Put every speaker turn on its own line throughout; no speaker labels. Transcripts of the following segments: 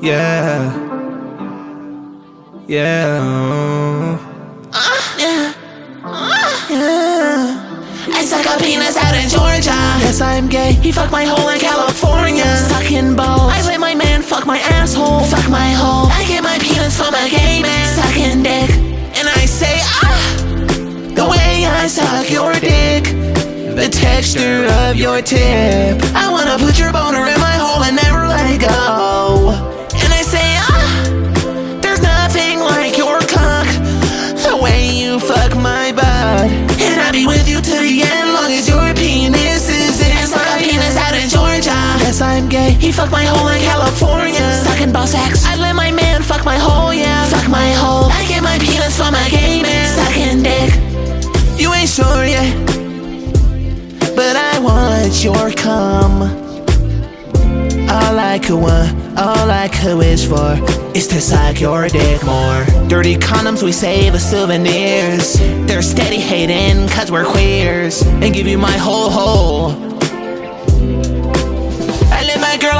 Yeah. Yeah.
I suck a penis out in Georgia.
Yes, I'm gay.
He fucked my hole in California. Sucking balls.
I
let my man fuck my asshole.
Fuck my hole.
I get my penis from a gay man.
Sucking dick.
And I say, ah.
The way I suck your dick. The texture of your tip.
I wanna put your boner in my hole and never let it go.
Yes, I'm gay.
He fucked my hole in California.
Sucking ball sex.
I let my man fuck my hole, yeah.
Fuck my hole.
I get my penis from my gay man.
Sucking dick. You ain't sure yet. But I want your cum. All I could want, all I could wish for is to suck your dick more. Dirty condoms, we save as souvenirs. They're steady hating, cause we're queers. And give you my whole hole.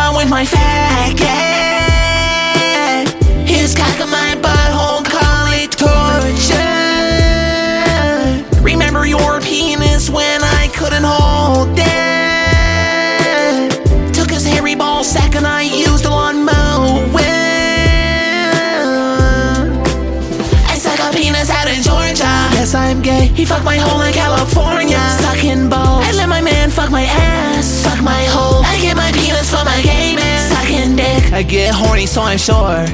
On with my fat cat. His cock in my butthole, call it torture. Remember your penis when I couldn't hold it. Took his hairy ball sack and I used a lawnmower.
I suck a penis out of Georgia.
Yes, I'm gay.
He fucked my hole in California. I get
horny, so I'm sure.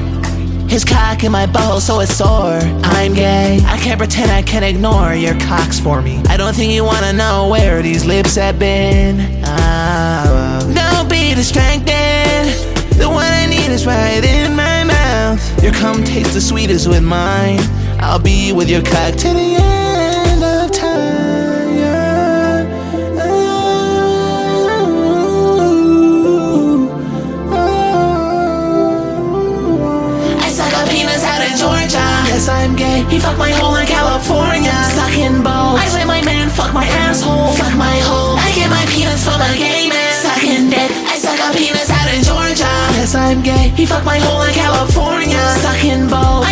His cock in my butthole, so it's sore. I'm gay. I can't pretend I can ignore your cocks for me. I don't think you wanna know where these lips have been. Ah, don't be distracted. The one I need is right in my mouth. Your cum tastes the sweetest with mine. I'll be with your cock to the end Yes, I'm gay.
He fucked my hole in California.
Sucking balls.
I let my man fuck my asshole.
Fuck my hole.
I get my penis from a gay man.
Sucking dick.
I suck a penis out in Georgia.
Yes, I'm gay.
He fucked my hole in California.
Sucking balls.